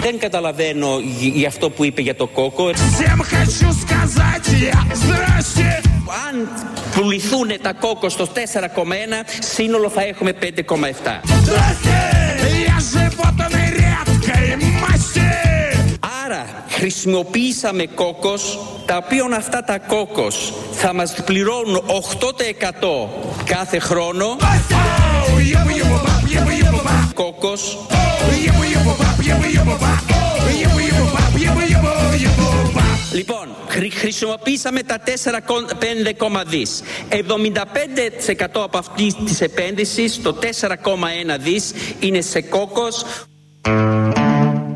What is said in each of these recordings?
Δεν καταλαβαίνω για αυτό που είπε για το κόκο. Αν πουληθούν τα κόκο στο 4,1 σύνολο θα έχουμε 5,7. Άρα χρησιμοποιήσαμε κόκος τα οποία αυτά τα κόκος θα μας πληρώνουν 8% κάθε χρόνο κόκος Λοιπόν, χρησιμοποίησαμε τα 4,5 δις. 75% από αυτής της επένδυσης, το 4,1 δις, είναι σε κόκος.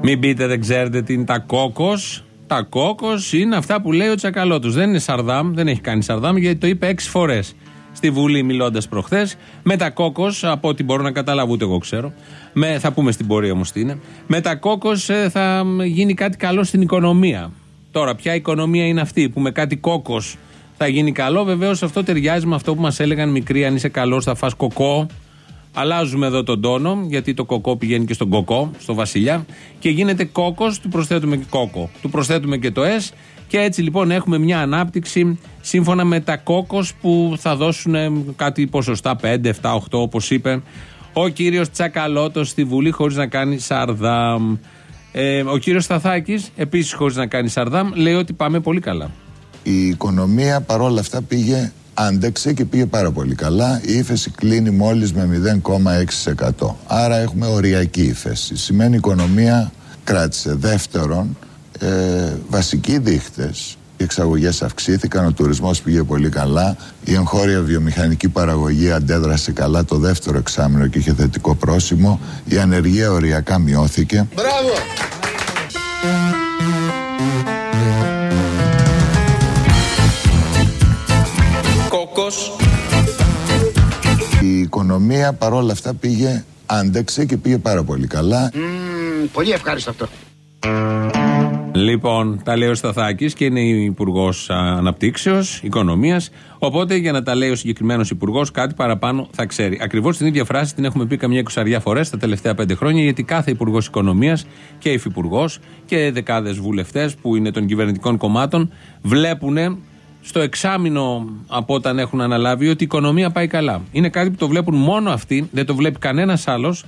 Μην πείτε δεν ξέρετε τι είναι τα κόκος. Τα κόκος είναι αυτά που λέει ο Τσακαλώτος. Δεν είναι Σαρδάμ, δεν έχει κάνει Σαρδάμ γιατί το είπε έξι φορές στη Βουλή μιλώντας προχθές. Με τα κόκος, από ό,τι μπορώ να καταλάβω, ούτε εγώ ξέρω. Με, θα πούμε στην πορεία όμως τι είναι. Με τα κόκος ε, θα γίνει κάτι καλό στην οικονομία. Τώρα, ποια οικονομία είναι αυτή που με κάτι κόκος θα γίνει καλό; Βεβαίως αυτό ταιριάζει με αυτό που μας έλεγαν μικροί. Αν είσαι καλός, θα φας κοκό. Αλλάζουμε εδώ τον τόνο, γιατί το κοκό πηγαίνει και στον κοκό, στο βασιλιά. Και γίνεται κόκος, του προσθέτουμε και κόκο. Του προσθέτουμε και το S και έτσι λοιπόν έχουμε μια ανάπτυξη σύμφωνα με τα κόκκος που θα δώσουν κάτι ποσοστά 5, 7, 8 όπως είπε ο κύριος Τσακαλώτος στη Βουλή χωρίς να κάνει σαρδάμ. Ε, ο κύριος Σταθάκης επίσης χωρίς να κάνει σαρδάμ λέει ότι πάμε πολύ καλά. Η οικονομία παρόλα αυτά πήγε άντεξε και πήγε πάρα πολύ καλά. Η ύφεση κλείνει μόλις με 0,6%. Άρα έχουμε οριακή ύφεση. Σημαίνει η οικονομία κράτησε. Δεύτερον, ε, βασικοί δείχτες οι εξαγωγές αυξήθηκαν, ο τουρισμός πήγε πολύ καλά, η εγχώρια βιομηχανική παραγωγή αντέδρασε καλά το δεύτερο εξάμεινο και είχε θετικό πρόσημο, η ανεργία οριακά μειώθηκε. Μπράβο! Κόκος. Η οικονομία παρόλα αυτά πήγε, άντεξε και πήγε πάρα πολύ καλά. πολύ ευχάριστο αυτό. Λοιπόν, τα λέει ο Σταθάκης και είναι Υπουργός Αναπτύξεως, Οικονομίας. Οπότε για να τα λέει ο συγκεκριμένος Υπουργός, κάτι παραπάνω θα ξέρει. Ακριβώς την ίδια φράση την έχουμε πει καμιά εικοσαριά φορές τα τελευταία πέντε χρόνια, γιατί κάθε Υπουργός Οικονομίας και Υφυπουργός και δεκάδες βουλευτές που είναι των κυβερνητικών κομμάτων βλέπουν στο εξάμεινο από όταν έχουν αναλάβει ότι η οικονομία πάει καλά. Είναι κάτι που το βλέπουν μόνο αυτοί, δεν το βλέπει κανένας άλλος.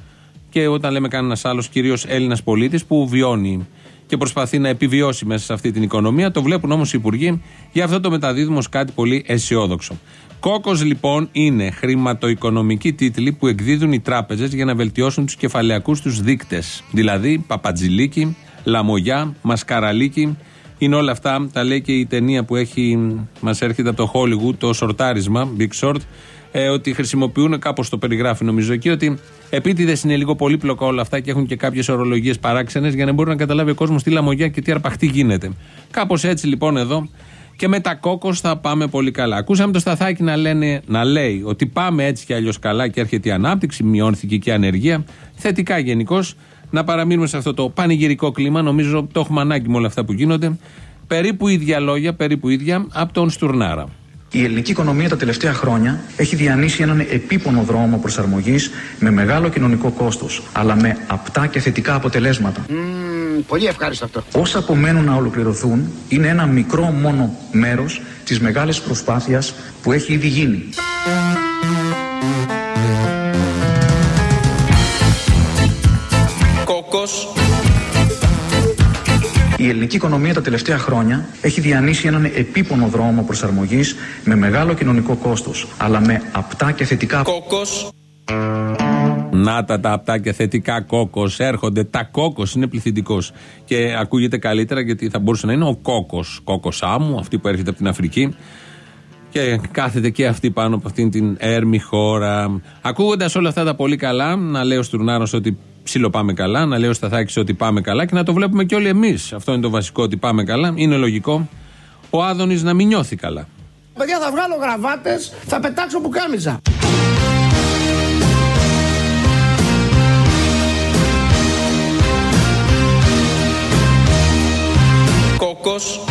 Και όταν λέμε κανένας άλλος, κυρίως Έλληνας πολίτης που βιώνει και προσπαθεί να επιβιώσει μέσα σε αυτή την οικονομία. Το βλέπουν όμως οι υπουργοί, γι' αυτό το μεταδίδουμε ως κάτι πολύ αισιόδοξο. Κόκος λοιπόν είναι χρηματοοικονομικοί τίτλοι που εκδίδουν οι τράπεζες για να βελτιώσουν τους κεφαλαιακούς τους δείκτες. Δηλαδή Παπατζηλίκη, Λαμογιά, Μασκαραλίκη. Είναι όλα αυτά, τα λέει και η ταινία που έχει, μας έρχεται από το Hollywood, το σορτάρισμα, Big Short, ε, ότι χρησιμοποιούν, κάπως το περιγράφει νομίζω εκεί, ότι επίτηδες είναι λίγο πολύπλοκα όλα αυτά και έχουν και κάποιες ορολογίες παράξενες για να μπορεί να καταλάβει ο κόσμος τι λαμογιά και τι αρπαχτή γίνεται. Κάπως έτσι λοιπόν εδώ και με τα κόκο θα πάμε πολύ καλά. Ακούσαμε το Σταθάκι να, λένε, να λέει ότι πάμε έτσι και αλλιώς καλά και έρχεται η ανάπτυξη, μειώνθηκε και η ανεργία. Θετικά γενικώς. Να παραμείνουμε σε αυτό το πανηγυρικό κλίμα. Νομίζω το έχουμε ανάγκη με όλα αυτά που γίνονται. Περίπου ίδια λόγια, περίπου ίδια από τον Στουρνάρα. Η ελληνική οικονομία τα τελευταία χρόνια έχει διανύσει έναν επίπονο δρόμο προσαρμογής με μεγάλο κοινωνικό κόστος, αλλά με απτά και θετικά αποτελέσματα. Mm, πολύ ευχάριστο αυτό. Όσα απομένουν να ολοκληρωθούν είναι ένα μικρό μόνο μέρος της μεγάλης προσπάθειας που έχει ήδη γίνει. Κόκος. Η ελληνική οικονομία τα τελευταία χρόνια έχει διανύσει έναν επίπονο δρόμο προσαρμογής με μεγάλο κοινωνικό κόστος, αλλά με απτά και θετικά... Κόκος. Να τα τα απτά και θετικά κόκος έρχονται. Τα κόκος είναι πληθυντικός. Και ακούγεται καλύτερα γιατί θα μπορούσε να είναι ο κόκος. Κόκος άμμου, αυτή που έρχεται από την Αφρική. Και κάθεται και αυτή πάνω από αυτήν την έρμη χώρα. Ακούγοντας όλα αυτά τα πολύ καλά, να λέει ο Στουρνάρο ότι ψήλο πάμε καλά, να λέει ο Σταθάκη ότι πάμε καλά και να το βλέπουμε και όλοι εμείς. Αυτό είναι το βασικό ότι πάμε καλά. Είναι λογικό ο Άδωνης να μην νιώθει καλά. Παιδιά, θα βγάλω γραβάτες, θα πετάξω πουκάμιζα. Κόκος.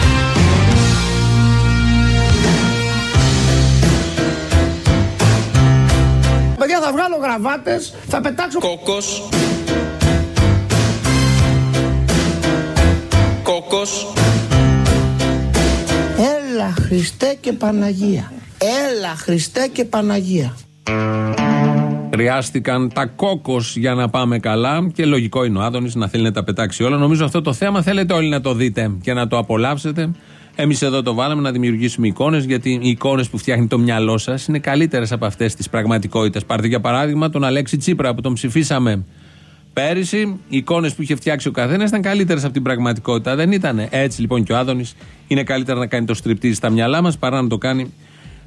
Θα βγάλω γραβάτες, θα πετάξω... Κόκος. Κόκος. Έλα Χριστέ και Παναγία. Έλα Χριστέ και Παναγία. Χρειάστηκαν τα κόκο για να πάμε καλά και λογικό είναι ο Άδωνης να θέλει να τα πετάξει όλα. Νομίζω αυτό το θέμα θέλετε όλοι να το δείτε και να το απολαύσετε. Εμείς εδώ το βάλαμε να δημιουργήσουμε εικόνες, γιατί οι εικόνες που φτιάχνει το μυαλό σας είναι καλύτερες από αυτές της πραγματικότητας. Πάρτε για παράδειγμα τον Αλέξη Τσίπρα που τον ψηφίσαμε πέρυσι. Οι εικόνες που είχε φτιάξει ο καθένας ήταν καλύτερες από την πραγματικότητα. Δεν ήταν. Έτσι λοιπόν και ο Άδωνης είναι καλύτερα να κάνει το στριπτή στα μυαλά μας παρά να το κάνει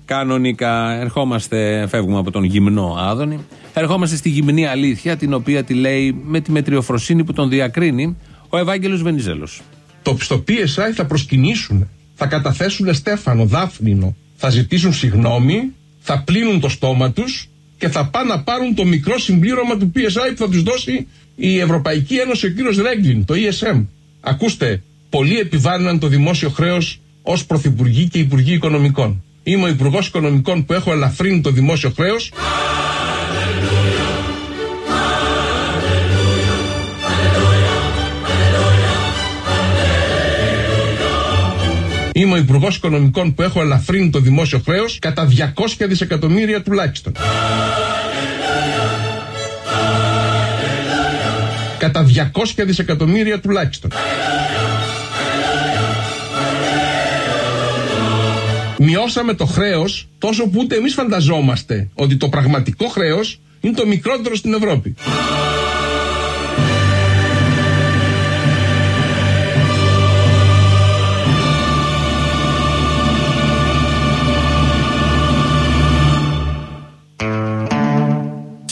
κανονικά. Ερχόμαστε, φεύγουμε από τον γυμνό Άδωνη. Ερχόμαστε στη γυμνή αλήθεια, την οποία τη λέει με τη μετριοφροσύνη που τον διακρίνει ο Ευάγγελος Βενιζέλος. Το στο PSI θα προσκυνήσουν, θα καταθέσουν Στέφανο, Δάφνινο, θα ζητήσουν συγγνώμη, θα πλύνουν το στόμα τους και θα πάνε να πάρουν το μικρό συμπλήρωμα του PSI που θα τους δώσει η Ευρωπαϊκή Ένωση, ο κύριος Ρέγκλιν, το ESM. Ακούστε, πολλοί επιβάλλουν το δημόσιο χρέος ως Πρωθυπουργοί και Υπουργοί Οικονομικών. Είμαι ο Υπουργός Οικονομικών που έχω ελαφρύνει το δημόσιο χρέος Είμαι ο Υπουργός Οικονομικών που έχω ελαφρύνει το δημόσιο χρέος κατά 200 δισεκατομμύρια τουλάχιστον. Κατά 200 δισεκατομμύρια τουλάχιστον. Μειώσαμε το χρέος τόσο που ούτε εμείς φανταζόμαστε ότι το πραγματικό χρέος είναι το μικρότερο στην Ευρώπη.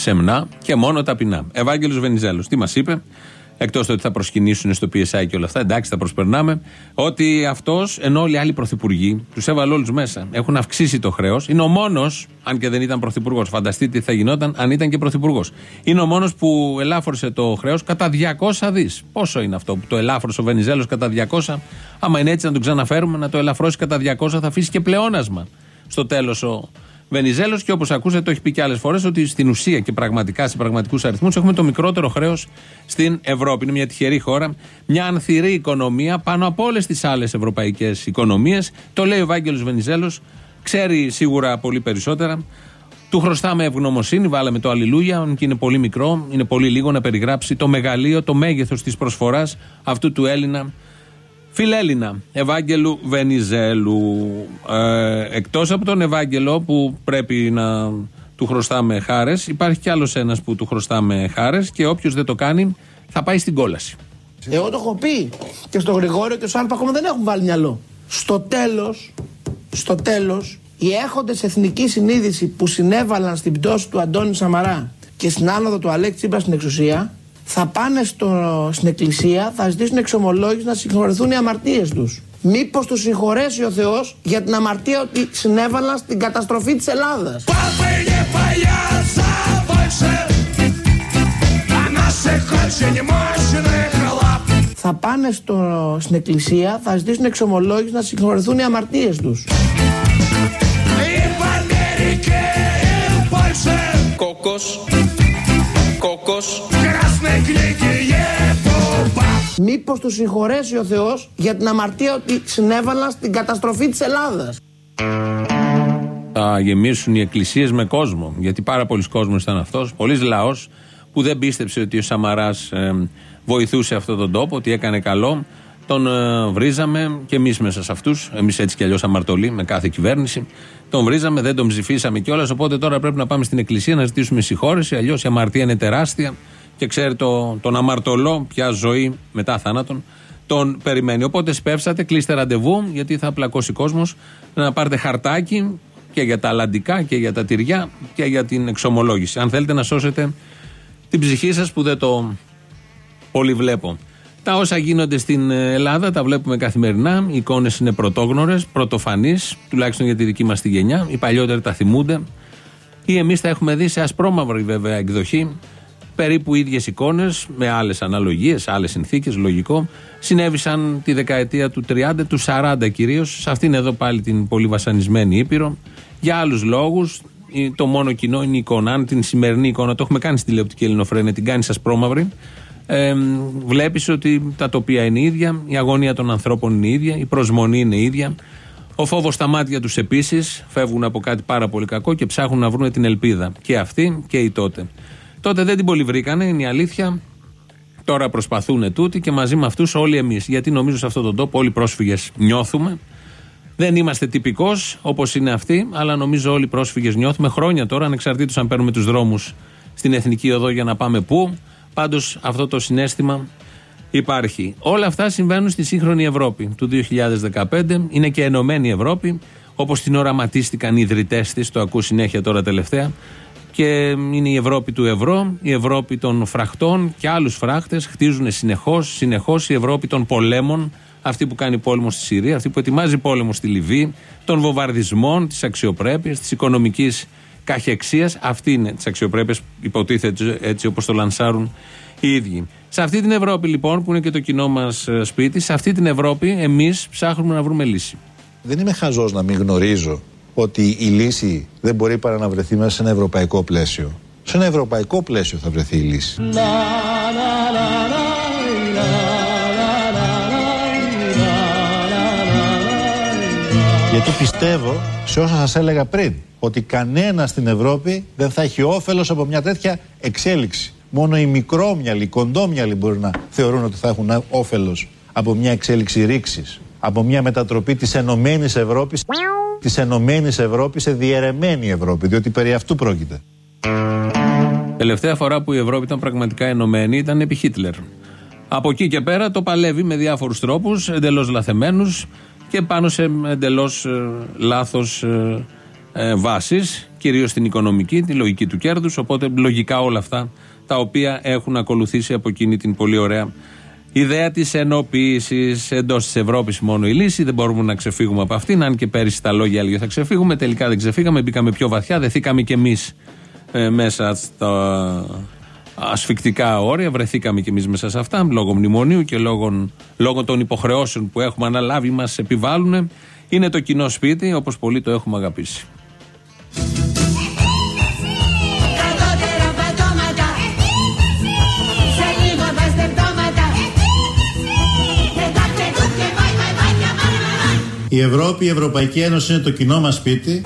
Σεμνά και μόνο ταπεινά. Ευάγγελος Βενιζέλος. Τι μας είπε, εκτός ότι θα προσκυνήσουν στο PSI και όλα αυτά, εντάξει, θα προσπερνάμε, ότι αυτός, ενώ όλοι οι άλλοι πρωθυπουργοί, τους έβαλε όλους μέσα, έχουν αυξήσει το χρέος, είναι ο μόνος, αν και δεν ήταν πρωθυπουργός, φανταστείτε τι θα γινόταν αν ήταν και πρωθυπουργός. Είναι ο μόνος που ελάφρωσε το χρέος κατά 200 δις. Πόσο είναι αυτό που το ελάφρωσε ο Βενιζέλος κατά 200, άμα είναι έτσι να τον ξαναφέρουμε, να το ελαφρώσει κατά 200, θα αφήσει και πλεόνασμα στο τέλος ο Βενιζέλος και όπως ακούσατε, το έχει πει και άλλες φορές ότι στην ουσία και πραγματικά σε πραγματικούς αριθμούς έχουμε το μικρότερο χρέος στην Ευρώπη. Είναι μια τυχερή χώρα, μια ανθυρή οικονομία πάνω από όλες τις άλλες ευρωπαϊκές οικονομίες. Το λέει ο Βάγγελο Βενιζέλος, ξέρει σίγουρα πολύ περισσότερα. Του χρωστάμε ευγνωμοσύνη, βάλαμε το αλληλούια, και είναι πολύ μικρό, είναι πολύ λίγο να περιγράψει το μεγαλείο, το μέγεθος της προσφοράς αυτού του Έλληνα Φιλέλληνα, Ευάγγελου Βενιζέλου. Ε, Εκτός από τον Ευάγγελο που πρέπει να του χρωστάμε χάρες, υπάρχει κι άλλος ένας που του χρωστάμε χάρες και όποιος δεν το κάνει θα πάει στην κόλαση. Εγώ το έχω πει και στο Γρηγόριο και στο Άρπα ακόμα δεν έχουν βάλει μυαλό. Στο τέλος, στο τέλος, οι έχοντες εθνική συνείδηση που συνέβαλαν στην πτώση του Αντώνη Σαμαρά και στην άνοδο του Αλέξη Τσίπρα στην εξουσία θα πάνε στο, στην εκκλησία, θα ζητήσουν εξομολόγηση να συγχωρεθούν οι αμαρτίες τους. Μήπως τους συγχωρέσει ο Θεός για την αμαρτία ότι συνέβαλαν στην καταστροφή της Ελλάδας; Θα πάνε στο, στην εκκλησία, θα ζητήσουν εξομολόγηση να συγχωρεθούν οι αμαρτίες τους. Κόκος. Κόκος. Μήπως τους συγχωρέσει ο Θεός για την αμαρτία ότι συνέβαλαν στην καταστροφή της Ελλάδας; Θα γεμίσουν οι εκκλησίες με κόσμο. Γιατί πάρα πολλοί κόσμος ήταν αυτός, πολλής λαός που δεν πίστεψε ότι ο Σαμαράς ε, βοηθούσε αυτόν τον τόπο, ότι έκανε καλό. Τον ε, βρίζαμε και εμείς μέσα σε αυτούς. Εμείς έτσι κι αλλιώς αμαρτωλοί με κάθε κυβέρνηση. Τον βρίζαμε, δεν τον ψηφίσαμε κιόλας. Οπότε τώρα πρέπει να πάμε στην εκκλησία να ζητήσουμε συγχώρεση. Αλλιώς η αμαρτία είναι τεράστια και ξέρει το, τον αμαρτωλό, πια ζωή μετά θάνατον, τον περιμένει. Οπότε σπεύσατε, κλείστε ραντεβού, γιατί θα πλακώσει κόσμος, να πάρετε χαρτάκι και για τα αλλαντικά και για τα τυριά και για την εξομολόγηση. Αν θέλετε να σώσετε την ψυχή σας που δεν το πολύ βλέπω. Τα όσα γίνονται στην Ελλάδα τα βλέπουμε καθημερινά. Οι εικόνες είναι πρωτόγνωρες, πρωτοφανείς, τουλάχιστον για τη δική μας τη γενιά. Οι παλιότεροι τα θυμούνται. Ή εμείς τα έχουμε δει σε ασπρόμαυρη βέβαια εκδοχή περίπου ίδιες εικόνες, με άλλες αναλογίες, άλλες συνθήκες, λογικό, συνέβησαν τη δεκαετία του 30, του 40 κυρίως, σε αυτήν εδώ πάλι την πολύ βασανισμένη Ήπειρο, για άλλους λόγους. το μόνο κοινό είναι η εικόνα. Αν την σημερινή εικόνα, το έχουμε κάνει στη τηλεοπτική Ελληνοφρένια, την κάνει σας πρόμαυρη, ε, βλέπεις ότι τα τοπία είναι ίδια, η αγωνία των ανθρώπων είναι ίδια, η προσμονή είναι ίδια. Ο φόβος στα μάτια τους επίσης φεύγουν από κάτι πάρα πολύ κακό και ψάχνουν να βρουν την ελπίδα. Και αυτοί και οι τότε. Τότε δεν την πολύ βρήκανε, είναι η αλήθεια. Τώρα προσπαθούν τούτοι και μαζί με αυτούς όλοι εμείς. Γιατί νομίζω σε αυτόν τον τόπο όλοι οι πρόσφυγες νιώθουμε. Δεν είμαστε τυπικός όπως είναι αυτοί, αλλά νομίζω όλοι οι πρόσφυγες νιώθουμε χρόνια τώρα, ανεξαρτήτως αν παίρνουμε τους δρόμους στην εθνική οδό για να πάμε πού. Πάντως αυτό το συνέστημα υπάρχει. Όλα αυτά συμβαίνουν στη σύγχρονη Ευρώπη του 2015. Είναι και ενωμένη Ευρώπη, όπως την οραματίστηκαν οι ιδρυτές της, το ακούω συνέχεια τώρα τελευταία. Και είναι η Ευρώπη του ευρώ, η Ευρώπη των φραχτών και άλλους φράχτες. Χτίζουν συνεχώς, συνεχώς η Ευρώπη των πολέμων. Αυτή που κάνει πόλεμο στη Συρία, αυτή που ετοιμάζει πόλεμο στη Λιβύη, των βομβαρδισμών, της αξιοπρέπειας, της οικονομικής καχεξίας. Αυτή είναι της αξιοπρέπειας, υποτίθεται έτσι όπως το λανσάρουν οι ίδιοι. Σε αυτή την Ευρώπη λοιπόν, που είναι και το κοινό μας ε, σπίτι, σε αυτή την Ευρώπη εμείς ψάχνουμε να βρούμε λύση. Δεν είμαι χαζός να μην γνωρίζω ότι η λύση δεν μπορεί παρά να βρεθεί μέσα σε ένα ευρωπαϊκό πλαίσιο. Σε ένα ευρωπαϊκό πλαίσιο θα βρεθεί η λύση. Γιατί πιστεύω σε όσα σας έλεγα πριν ότι κανένας στην Ευρώπη δεν θα έχει όφελος από μια τέτοια εξέλιξη. Μόνο οι μικρόμυαλοι, οι κοντόμυαλοι μπορεί να θεωρούν ότι θα έχουν όφελος από μια εξέλιξη ρήξης, από μια μετατροπή της Ενωμένης Ευρώπης της Ενωμένης Ευρώπης σε διαιρεμένη Ευρώπη, διότι περί αυτού πρόκειται. Τελευταία φορά που η Ευρώπη ήταν πραγματικά ενωμένη ήταν επί Χίτλερ. Από εκεί και πέρα το παλεύει με διάφορους τρόπους, εντελώς λαθεμένους και πάνω σε εντελώς ε, λάθος ε, ε, βάσεις, κυρίως στην οικονομική, τη λογική του κέρδους. Οπότε λογικά όλα αυτά τα οποία έχουν ακολουθήσει από εκείνη την πολύ ωραία ιδέα της ενοποίησης εντός της Ευρώπης μόνο η λύση. Δεν μπορούμε να ξεφύγουμε από αυτήν. Αν και πέρυσι τα λόγια έλεγε θα ξεφύγουμε. Τελικά δεν ξεφύγαμε. Μπήκαμε πιο βαθιά. Δεθήκαμε κι εμείς ε, μέσα στα ασφικτικά όρια. Βρεθήκαμε κι εμείς μέσα σε αυτά. Λόγω μνημονίου και λόγω, λόγω των υποχρεώσεων που έχουμε αναλάβει, μας επιβάλλουν. Είναι το κοινό σπίτι όπως πολύ το έχουμε αγαπήσει. Η Ευρώπη, η Ευρωπαϊκή Ένωση είναι το κοινό μας σπίτι.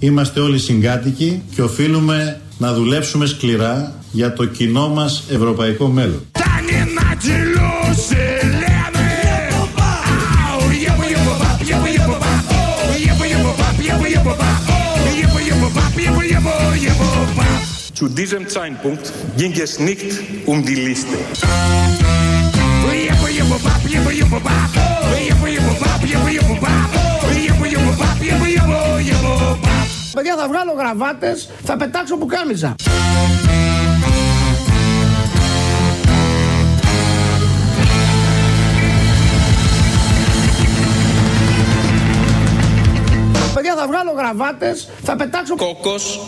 Είμαστε όλοι συγκάτοικοι και οφείλουμε να δουλέψουμε σκληρά για το κοινό μας ευρωπαϊκό μέλλον. Zu diesem Zeitpunkt ging es nicht um die Liste. Παιδιά θα βγάλω γραβάτες, θα πετάξω πουκάμιζα. Παιδιά θα βγάλω γραβάτες, θα πετάξω κόκκος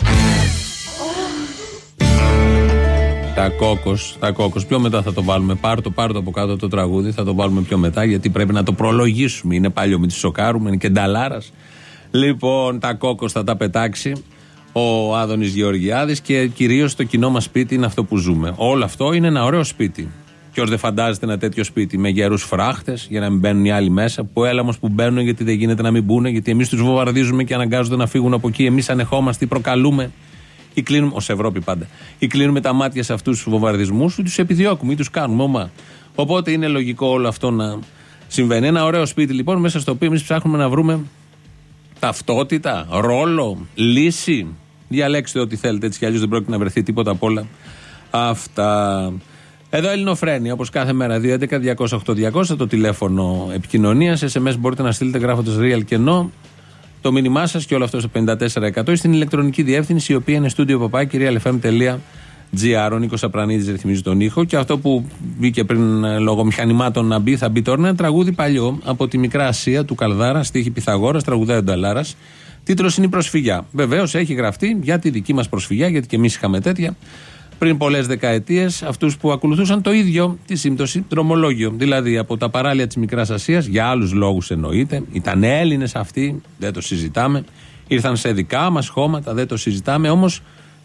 τα κόκος, τα κόκκος. Πιο μετά θα το βάλουμε. Πάρ το, πάρ το από κάτω το τραγούδι. Θα το βάλουμε πιο μετά γιατί πρέπει να το προλογίσουμε. Είναι παλιό, μην τη σοκάρουμε. Είναι και νταλάρας. Λοιπόν, τα κόκκο θα τα πετάξει ο Άδωνης Γεωργιάδης και κυρίως το κοινό μας σπίτι είναι αυτό που ζούμε. Όλο αυτό είναι ένα ωραίο σπίτι. Ποιος δεν φαντάζεται ένα τέτοιο σπίτι με γερούς φράχτες για να μην μπαίνουν οι άλλοι μέσα. Που έλα όμω που μπαίνουν γιατί δεν γίνεται να μην μπουν, γιατί εμείς τους βομβαρδίζουμε και αναγκάζονται να φύγουν από εκεί. Εμείς ανεχόμαστε ή προκαλούμε ή κλείνουμε, ως Ευρώπη πάντα, ή κλείνουμε τα μάτια σε αυτούς τους βομβαρδισμούς ή τους επιδιώκουμε ή τους κάνουμε ομά. Οπότε είναι λογικό όλο αυτό να συμβαίνει. Ένα ωραίο σπίτι λοιπόν μέσα στο οποίο εμείς ψάχνουμε να βρούμε ταυτότητα, ρόλο, λύση. Διαλέξτε ό,τι θέλετε έτσι κι αλλιώς δεν πρόκειται να βρεθεί τίποτα απ' όλα αυτά. Εδώ Ελληνοφρένη, όπως κάθε μέρα, 211-208-200, το τηλέφωνο επικοινωνίας. SMS μπορείτε να στείλετε γράφοντας real και no το μήνυμά σας και όλο αυτό στο 54% στην ηλεκτρονική διεύθυνση η οποία είναι στούντιο παπάκυριαλεφm.gr. Ο Νίκος Απρανίδης ρυθμίζει τον ήχο και αυτό που μπήκε πριν ε, λόγω μηχανημάτων να μπει, θα μπει τώρα. Είναι ένα τραγούδι παλιό από τη μικρά Ασία του Καλδάρα, στίχη Πιθαγόρα, τραγουδάει ο Νταλάρας. Τίτλος είναι η προσφυγιά. Βεβαίως έχει γραφτεί για τη δική μας προσφυγιά, γιατί και εμείς είχαμε τέτοια. Πριν πολλές δεκαετίες αυτούς που ακολουθούσαν το ίδιο τη σύμπτωση δρομολόγιο. Δηλαδή από τα παράλια της Μικράς Ασίας, για άλλους λόγους εννοείται, ήταν Έλληνες αυτοί, δεν το συζητάμε. Ήρθαν σε δικά μας χώματα, δεν το συζητάμε. Όμως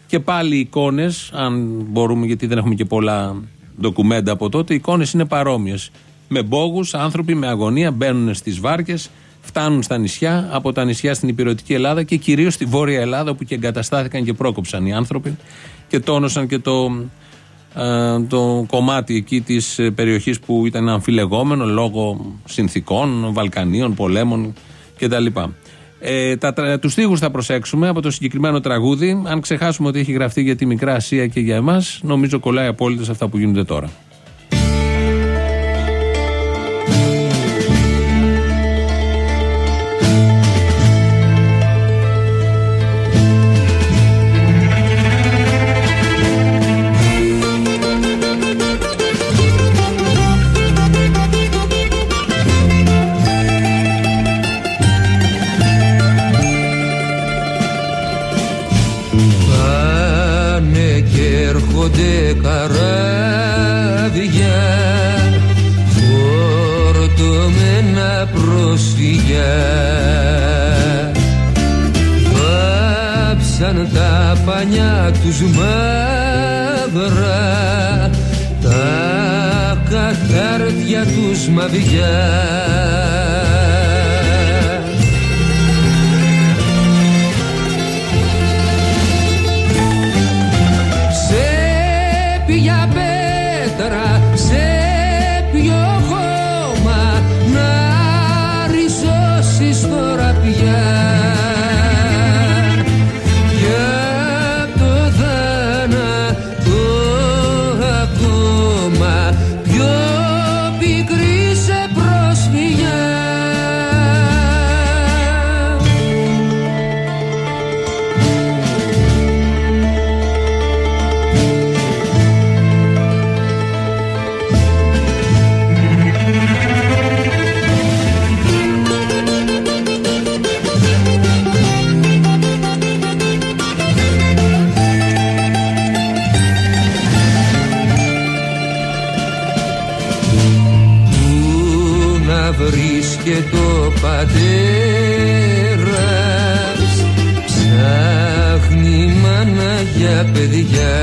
και πάλι οι εικόνες, αν μπορούμε, γιατί δεν έχουμε και πολλά ντοκουμέντα από τότε, οι εικόνες είναι παρόμοιες. Με μπόγους, άνθρωποι με αγωνία μπαίνουν στις βάρκες, φτάνουν στα νησιά, από τα νησιά στην υπηρετική Ελλάδα και κυρίως στη Βόρεια Ελλάδα, όπου και εγκαταστάθηκαν και πρόκοψαν οι άνθρωποι και τόνωσαν και το, ε, το κομμάτι εκεί της περιοχής που ήταν αμφιλεγόμενο λόγω συνθήκων, Βαλκανίων, πολέμων κτλ. Ε, τα, τους στίχους θα προσέξουμε από το συγκεκριμένο τραγούδι. Αν ξεχάσουμε ότι έχει γραφτεί για τη Μικρά Ασία και για εμάς, νομίζω κολλάει απόλυτα σε αυτά που γίνονται τώρα. Έρχονται καράβια φορτωμένα πρόσφυγια Βάψαν τα πανιά τους μαύρα τα κατάρτια τους μαβιά Πού να βρίσκεται ο πατέρας. Ψάχνει μάνα για παιδιά.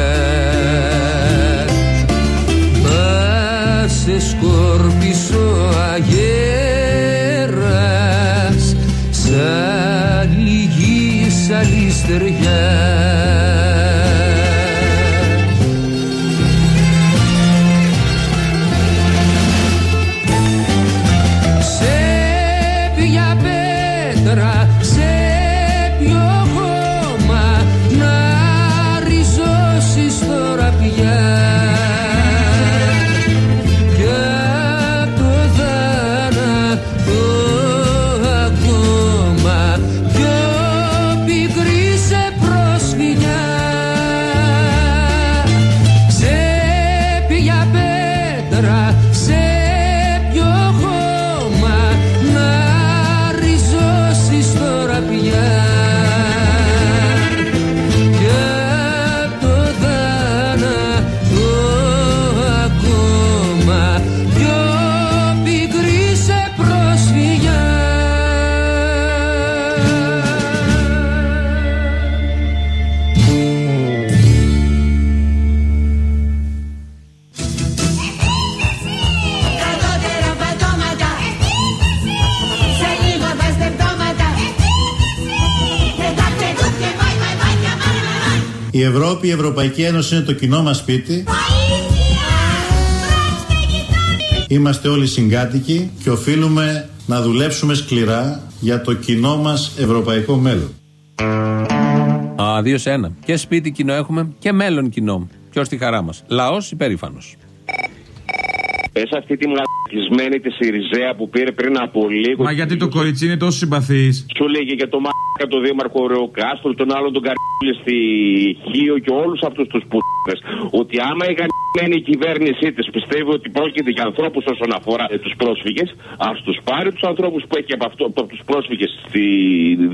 Μα σε σκόρπισε ο αγέρας Σαν λυγή σαν στεριά Ευρώπη, η Ευρωπαϊκή Ένωση είναι το κοινό μας σπίτι. Είμαστε όλοι συγκάτοικοι και οφείλουμε να δουλέψουμε σκληρά για το κοινό μας ευρωπαϊκό μέλλον. Α, δύο σε ένα. Και σπίτι κοινό έχουμε και μέλλον κοινό. Ποιος τη χαρά μας. Λαός υπερήφανο. Πε αυτή τη μαλακισμένη τη Σιριζέα που πήρε πριν από λίγο. Μα γιατί το κορίτσι είναι τόσο συμπαθής; Σου λέγε για το μαλάκα το δήμαρχο Ρεοκάστρου, τον άλλον τον Καρπούλη στη Χίο και όλους αυτούς τους πούτες Ότι άμα η γαμμένη κυβέρνησή της πιστεύει ότι πρόκειται για ανθρώπους όσον αφορά ε, τους πρόσφυγες, ας τους πάρει τους ανθρώπους που έχει από, αυτό, από τους πρόσφυγες στη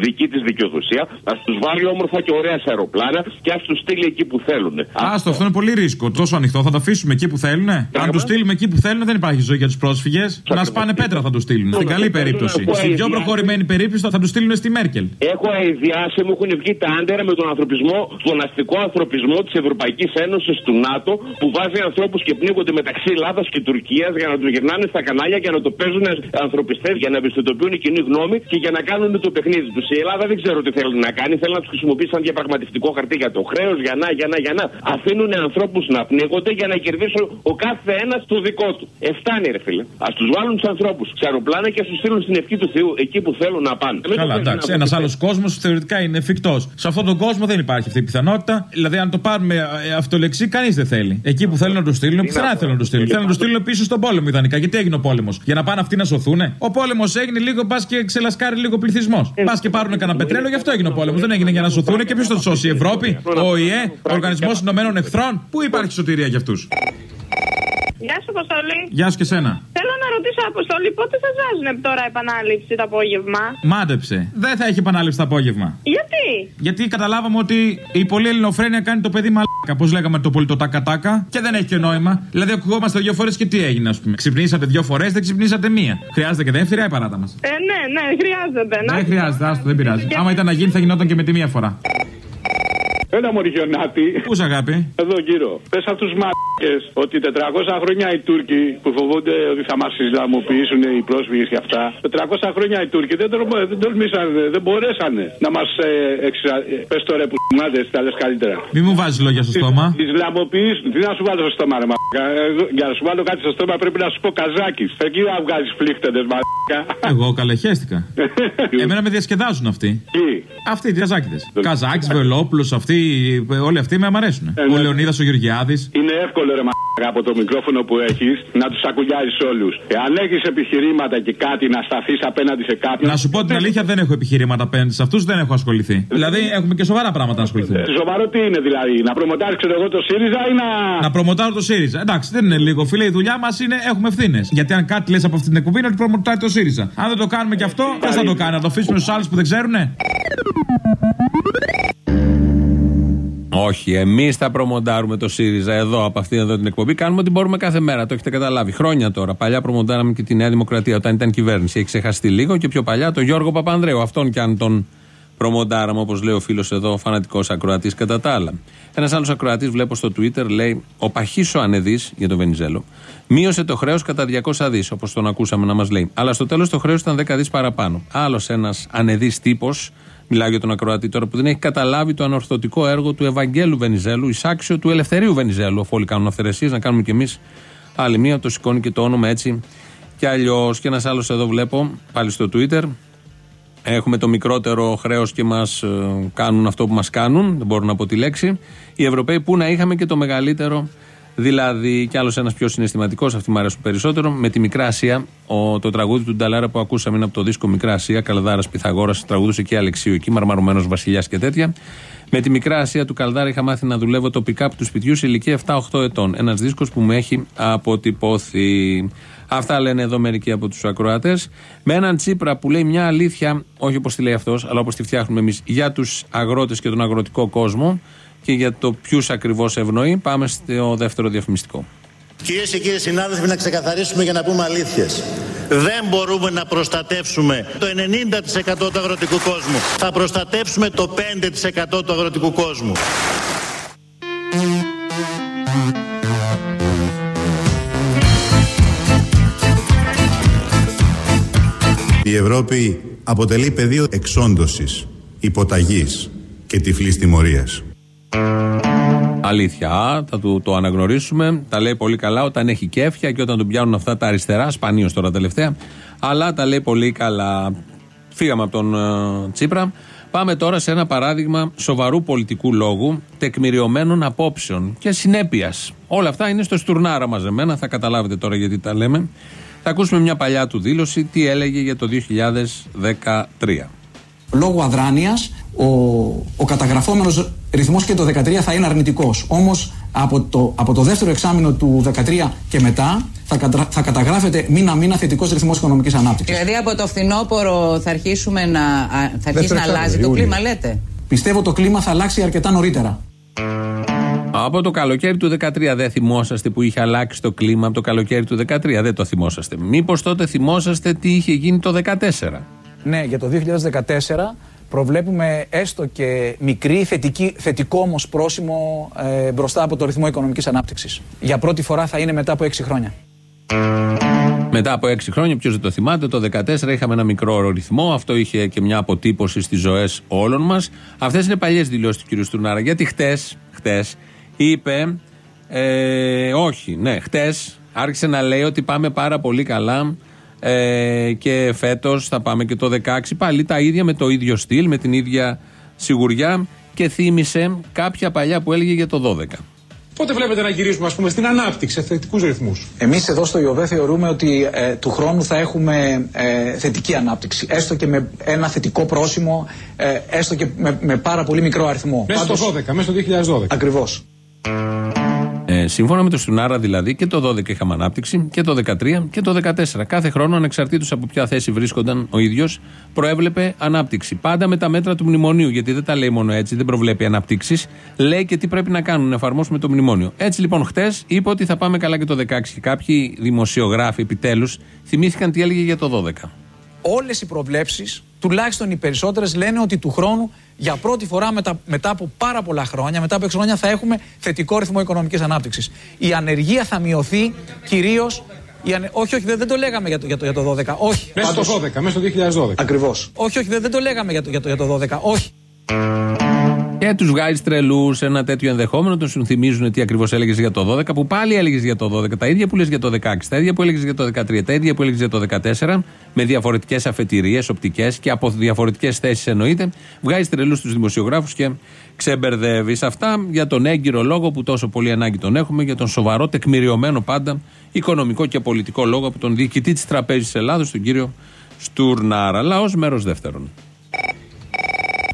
δική της δικαιοδοσία, ας τους βάλει όμορφα και ωραία σε αεροπλάνα και ας τους στείλει εκεί που θέλουν. Άστο, αυτό είναι πολύ ρίσκο. Τόσο ανοιχτό. Θα το αφήσουμε εκεί που θέλουν. Αν τους στείλουμε εκεί που θέλουν, δεν υπάρχει ζωή για τους πρόσφυγες. Να σπάνε πέτρα θα τους στείλουν. Στην καλή περίπτωση. Στην πιο προχωρημένη περίπτωση θα τους στείλουν στη Μέρκελ. Έχω αειδιάσει, μου έχουν βγει τα άντερα με τον ανθρωπισμό, τον αστικό ανθρωπισμό της Ευρωπαϊκής Ένωσης του ΝΑΤΟ που βάζει ανθρώπους και πνίγονται μεταξύ Ελλάδας και Τουρκίας για να του γυρνάνε στα κανάλια για να το παίζουν ανθρωπιστές, για να ευαισθητοποιούν η κοινή γνώμη και για να κάνουν το παιχνίδι τους. Η Ελλάδα δεν ξέρω τι θέλει να κάνει, θέλει να τους χρησιμοποιήσει σαν διαπραγματευτικό χαρτί για το χρέος, για να, για να, για να. Αφήνουν ανθρώπους να πνίγονται για να κερδίσουν ο κάθε ένας το δικό του. Εφτάνει, ρε φίλε. Α τους βάλουν τους ανθρώπους σε αεροπλάνα και ας τους στείλουν στην ευχή του Θεού εκεί που θέλουν να πάνε. Μην το Καλά, παίζουν εντάξει. να Ένας βγουν. άλλος κόσμος θεωρητικά είναι εφικτός. Σε αυτόν τον κόσμο δεν υπάρχει αυτή η πιθανότητα. Δηλαδή, αν το πάρουμε ε, αυτολεξί, κανείς δεν θέλει. Εκεί που θέλουν να το στείλουν, πουθενά δεν θέλουν να το στείλουν. Θέλουν να το στείλουν πίσω στον πόλεμο ιδανικά. Γιατί έγινε ο πόλεμο. Για να πάνε αυτοί να σωθούν. Ο πόλεμο έγινε λίγο, πα και ξελασκάρει λίγο πληθυσμό. Πα και πάρουν κανένα πετρέλαιο, γι' αυτό έγινε ο πόλεμο. Δεν έγινε για να σωθούν. Και ποιο θα του σώσει, η Ευρώπη, ο ΟΗΕ, ο Οργανισμό Ηνωμένων Εχθρών. Πού υπάρχει σωτηρία για αυτού. Γεια σου, Αποστολή. Γεια σου και σένα. Θέλω να ρωτήσω, Αποστολή, πότε θα βάζουν τώρα επανάληψη το απόγευμα; Μάντεψε. Δεν θα έχει επανάληψη το απόγευμα. Γιατί; Γιατί καταλάβαμε ότι η πολλή ελληνοφρένεια κάνει το παιδί μαλάκα. Πώς λέγαμε το πολύ το τάκα-τάκα και δεν έχει και νόημα. Δηλαδή, ακουγόμαστε δύο φορές και τι έγινε, ας πούμε. Ξυπνήσατε δύο φορές, δεν ξυπνήσατε μία. Χρειάζεται και δεύτερη, η παράτα μας. Ε, ναι, ναι, χρειάζεται. Να... Δεν χρειάζεται, άστο, δεν πειράζει. Άμα ήταν να γίνει, θα γινόταν και με τη μία φορά. Ένα μοριχιονάτη. Πού σ' αγάπη; Εδώ γύρω. Πες αυτού τους μάρκε ότι 400 χρόνια οι Τούρκοι που φοβούνται ότι θα μας Ισλαμοποιήσουν οι πρόσφυγες και αυτά. 400 χρόνια οι Τούρκοι δεν, τολμ- δεν τολμήσαν, δεν μπορέσανε να μας ε, εξα... Πες τώρα που μάτε, τα λες καλύτερα. Μη μου βάζεις λόγια στο στόμα. Ισλαμοποιήσουν. Τι να σου βάλω στο στόμα, ρε μαλάκα. Εγώ, Για να σου βάλω κάτι στο στόμα πρέπει να σου πω καζάκις. Εκεί να βγάζει φλίχτενε, μαλάκα. Εγώ καλεχέστηκα. Εμένα με διασκεδάζουν αυτοί. Αυτοί οι καζάκιδε. Καζάκης, Βελόπουλος, αυτοί, όλοι αυτοί με αρέσουν. Ο Λεωνίδας, ο Γεωργιάδης. Είναι εύκολο ρε μαλάκα από το μικρόφωνο που έχεις να τους ακουγιάζεις όλους. Εάν έχεις επιχειρήματα και κάτι να σταθείς απέναντι σε κάποιον. Να σου πω την αλήθεια, δεν έχω επιχειρήματα απέναντι σε αυτούς, δεν έχω ασχοληθεί. Δηλαδή, έχουμε και σοβαρά πράγματα να ασχοληθούμε. Ε, Σοβαρό τι είναι δηλαδή, να προμοτάρεις ξέρω εγώ το ΣΥΡΙΖΑ ή να. Να προμοτάρω το ΣΥΡΙΖΑ. Εντάξει, δεν είναι λίγο, φίλε. Η δουλειά μας είναι έχουμε ευθύνες. Γιατί αν κάτι λες από αυτή την εκπομπή είναι ότι προμοτάρει το ΣΥΡΙΖΑ. Αν δεν το κάνουμε και αυτό, ποιο θα το κάνει, να το αφήσουμε στους άλλους που δεν ξέρουνε; Όχι, εμείς θα προμοντάρουμε το ΣΥΡΙΖΑ εδώ από αυτήν εδώ την εκπομπή. Κάνουμε ό,τι μπορούμε κάθε μέρα. Το έχετε καταλάβει. Χρόνια τώρα. Παλιά προμοντάραμε και τη Νέα Δημοκρατία όταν ήταν κυβέρνηση. Έχει ξεχαστεί λίγο και πιο παλιά το Γιώργο Παπανδρέου. Αυτόν και αν τον προμοντάραμε, όπως λέει ο φίλος εδώ, φανατικός ακροατής κατά τα άλλα. Ένας άλλος ακροατής, βλέπω στο Twitter, λέει: Ο Παχίσο Ανεδής για τον Βενιζέλο μείωσε το χρέος κατά 200 δις, όπως τον ακούσαμε να μας λέει. Αλλά στο τέλος το χρέος ήταν 10 δις παραπάνω. Άλλος ένας ανεδής τύπος, μιλάω για τον ακροατή τώρα, που δεν έχει καταλάβει το ανορθωτικό έργο του Ευαγγέλου Βενιζέλου, εισάξιο του Ελευθερίου Βενιζέλου. Αφού όλοι κάνουν αυθαιρεσίες, να κάνουμε κι εμείς άλλη μία, το σηκώνει και το όνομα έτσι και αλλιώς. Και ένας άλλος εδώ βλέπω, πάλι στο Twitter, Έχουμε το μικρότερο χρέος και μας κάνουν αυτό που μας κάνουν. Δεν μπορώ να πω τη λέξη. Οι Ευρωπαίοι που να είχαμε και το μεγαλύτερο. Δηλαδή, κι άλλος ένας πιο συναισθηματικός, αυτή μου αρέσουν περισσότερο, με τη Μικρά Ασία. Ο, το τραγούδι του Νταλάρα που ακούσαμε είναι από το δίσκο Μικρά Ασία, Καλδάρας Πυθαγόρας, τραγουδούσε και Αλεξίου εκεί, Μαρμαρωμένο Βασιλιάς και τέτοια. Με τη Μικρά Ασία του Καλδάρα είχα μάθει να δουλεύω το pick-up του σπιτιού σε ηλικία 7-8 ετών. Ένας δίσκος που μου έχει αποτυπώθει. Αυτά λένε εδώ μερικοί από τους ακροατές. Με έναν Τσίπρα που λέει μια αλήθεια, όχι όπως τη λέει αυτός, αλλά όπως τη φτιάχνουμε εμείς, για τους αγρότες και τον αγροτικό κόσμο και για το ποιους ακριβώς ευνοεί, πάμε στο δεύτερο διαφημιστικό. Κυρίες και κύριοι συνάδελφοι, να ξεκαθαρίσουμε για να πούμε αλήθειες. Δεν μπορούμε να προστατεύσουμε το 90% του αγροτικού κόσμου. Θα προστατεύσουμε το 5% του αγροτικού κόσμου. Η Ευρώπη αποτελεί πεδίο εξόντωσης, υποταγής και τυφλής τιμωρίας. Αλήθεια, Α, θα του, το αναγνωρίσουμε. Τα λέει πολύ καλά όταν έχει κέφια και όταν τον πιάνουν αυτά τα αριστερά, σπανίως τώρα τελευταία. Αλλά τα λέει πολύ καλά. Φύγαμε από τον ε, Τσίπρα. Πάμε τώρα σε ένα παράδειγμα σοβαρού πολιτικού λόγου, τεκμηριωμένων απόψεων και συνέπειας. Όλα αυτά είναι στο Στουρνάρα μαζεμένα, θα καταλάβετε τώρα γιατί τα λέμε. Θα ακούσουμε μια παλιά του δήλωση, τι έλεγε για το 2013. Λόγω αδράνειας, ο, ο καταγραφόμενος ρυθμός και το 13 θα είναι αρνητικός. Όμως από το, από το δεύτερο εξάμεινο του 2013 και μετά θα, κατρα- θα καταγράφεται μήνα-μήνα θετικός ρυθμός οικονομικής ανάπτυξης. Δηλαδή από το φθινόπωρο θα αρχίσουμε να, α, θα αρχίσει να αλλάζει το κλίμα, λέτε; Πιστεύω το κλίμα θα αλλάξει αρκετά νωρίτερα. Από το καλοκαίρι του 2013 δεν θυμόσαστε που είχε αλλάξει το κλίμα από το καλοκαίρι του 2013. Δεν το θυμόσαστε. Μήπως τότε θυμόσαστε τι είχε γίνει το 2014. Ναι, για το 2014 προβλέπουμε έστω και μικρή θετική, θετικό όμως πρόσημο ε, μπροστά από το ρυθμό οικονομικής ανάπτυξης. Για πρώτη φορά θα είναι μετά από 6 χρόνια. Μετά από 6 χρόνια, ποιος δεν το θυμάται, το 2014 είχαμε ένα μικρό ρυθμό. Αυτό είχε και μια αποτύπωση στις ζωές όλων μας. Αυτές είναι παλιές δηλώσεις του κ. Στουρνάρα. Γιατί χτες, χτες, είπε. Ε, όχι, ναι, χτες άρχισε να λέει ότι πάμε πάρα πολύ καλά. Ε, και φέτος θα πάμε και το 16 πάλι τα ίδια με το ίδιο στυλ, με την ίδια σιγουριά και θύμισε κάποια παλιά που έλεγε για το 12. Πότε βλέπετε να γυρίσουμε, ας πούμε, στην ανάπτυξη, σε θετικούς ρυθμούς; Εμείς εδώ στο ΙΟΒΕ θεωρούμε ότι ε, του χρόνου θα έχουμε ε, θετική ανάπτυξη. Έστω και με ένα θετικό πρόσημο, ε, έστω και με, με πάρα πολύ μικρό αριθμό. Μέσα Πάντως- στο 12, μέσα στο 2012. Ακριβώς. Ε, σύμφωνα με το Στουνάρα, δηλαδή, και το 12 είχαμε ανάπτυξη και το 13 και το 14. Κάθε χρόνο, ανεξαρτήτως από ποια θέση βρίσκονταν ο ίδιος, προέβλεπε ανάπτυξη. Πάντα με τα μέτρα του μνημονίου, γιατί δεν τα λέει μόνο έτσι, δεν προβλέπει αναπτύξεις. Λέει και τι πρέπει να κάνουν, να εφαρμόσουμε το μνημόνιο. Έτσι λοιπόν, χτες είπε ότι θα πάμε καλά και το 16. Και κάποιοι δημοσιογράφοι επιτέλους θυμήθηκαν τι έλεγε για το 12. Όλες οι προβλέψεις, τουλάχιστον οι περισσότερες, λένε ότι του χρόνου για πρώτη φορά μετά, μετά από πάρα πολλά χρόνια, μετά από 6 χρόνια, θα έχουμε θετικό ρυθμό οικονομικής ανάπτυξης. Η ανεργία θα μειωθεί κυρίως. Η ανε... Όχι, όχι, δεν, δεν το λέγαμε για το, για το, για το 12. Όχι. Μέσα Πάντως- στο 12, μέσα στο 2012. Ακριβώς. Όχι, όχι, δεν, δεν το λέγαμε για το, για το, για το 12. Όχι. Και τους βγάζεις τρελούς σε ένα τέτοιο ενδεχόμενο, τον συνθυμίζουν τι ακριβώς έλεγες για το 12, που πάλι έλεγες για το 12, τα ίδια που λες για το 16, τα ίδια που έλεγες για το 13, τα ίδια που έλεγες για το 14, με διαφορετικές αφετηρίες, οπτικές και από διαφορετικές θέσεις εννοείται. Βγάζεις τρελούς στου δημοσιογράφους και ξεμπερδεύεις. Αυτά για τον έγκυρο λόγο που τόσο πολύ ανάγκη τον έχουμε, για τον σοβαρό, τεκμηριωμένο πάντα οικονομικό και πολιτικό λόγο από τον διοικητή της Τραπέζης Ελλάδος, τον κύριο Στουρνάρα. Λαός μέρος δεύτερον.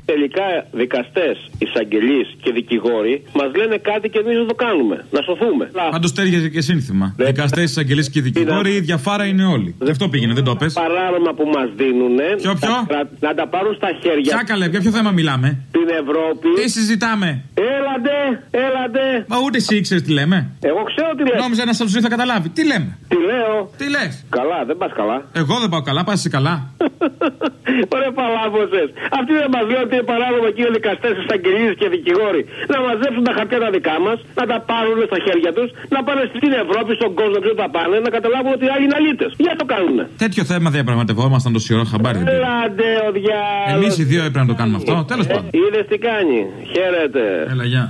Τελικά δικαστές, εισαγγελείς και δικηγόροι μας λένε κάτι και εμείς δεν το κάνουμε. Να σωθούμε. Πάντως τέριαζε και σύνθημα. Δικαστές, εισαγγελείς και δικηγόροι, η διαφάρα είναι όλοι. Γι' αυτό πήγαινε, δεν το πες. Παράνομα που μας δίνουν. Ποιο, ποιο; Να τα πάρουν στα χέρια. Ποια καλέ, για ποιο θέμα μιλάμε; Την Ευρώπη. Τι συζητάμε; Έλαντε, έλαντε. Μα ούτε εσύ ήξερες τι λέμε. Εγώ ξέρω τι λέμε. Νόμιζα ένας από τους θα καταλάβει. Τι λέμε; Τι λέω. Τι λες; Καλά, δεν πας καλά. Εγώ δεν πάω καλά, πας εσύ καλά. Ωραία, παλάβωσες. Αυτοί δεν μας λένε ότι είναι παράνομο εκεί οι δικαστές, εισαγγελίες και δικηγόροι να μαζέψουν τα χαρτιά τα δικά μας, να τα πάρουν στα χέρια τους, να πάνε στην Ευρώπη, στον κόσμο, ξέρω τα πάνε, να καταλάβουν ότι οι άλλοι είναι αλήτες. Για το κάνουν. Τέτοιο θέμα διαπραγματευόμασταν τόση ώρα χαμπάρι. δεν πήρε. Έλαντε, ο διάλογος. Εμείς οι δύο έπρεπε να το κάνουμε αυτό. Τέλος πάντων. Είδες τι κάνει. Χαίρετε. Έλα, γεια.